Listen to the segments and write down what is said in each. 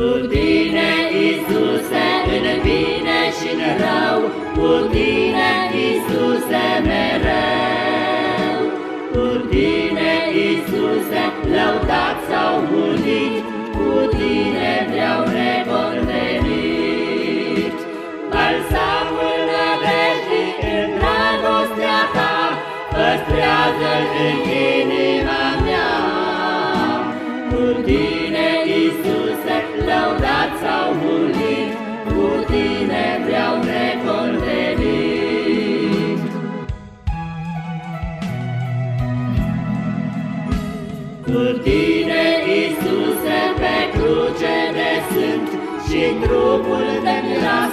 Cu tine, Iisuse, în bine și în rău, Cu tine, Iisuse, mereu. Cu tine, Iisuse, lăudat sau unit, Cu tine vreau neconvenit. Balsamul nădejdii în dragostea ta, Păstrează-l în inima mea. Cu tine, Iisuse, lăudat sau mulit, Cu tine vreau neconvenit. Cu tine, Iisuse, pe cruce de sunt, Și trupul de las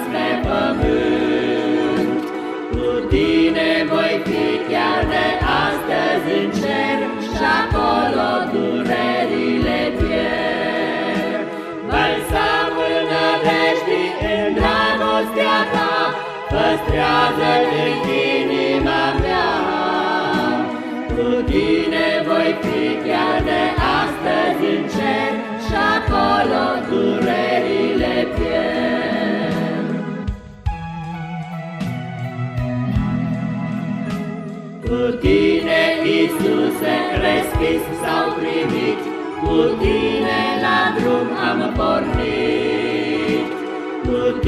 dragostea ta, Păstrează-l în inima mea. Cu tine voi fi chiar de astăzi în cer, Și acolo durerile pierd. Cu tine, Iisuse, respins sau primit, Cu tine la drum am pornit.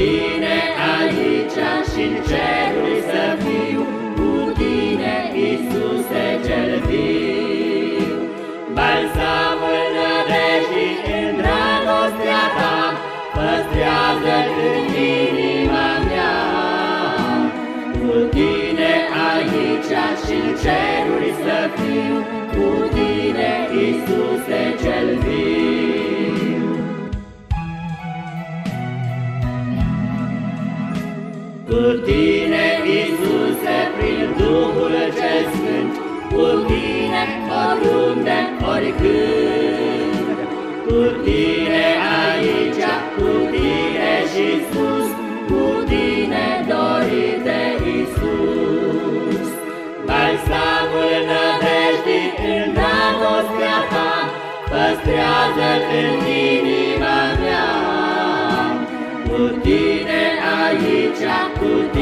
Cu tine aici și în ceruri să fiu, Cu tine, Iisuse, cel viu. Balsamul nădejdii în dragostea ta, Păstrează-l în Cu tine, Iisuse, prin Duhul cel Sfânt, Cu tine, oriunde, oricând. Cu tine aici, cu tine și sus, Cu tine dorit de Iisus. Balsamul nădejdii în dragostea ta, Păstrează-l în inima mea. Cu tine aici cu.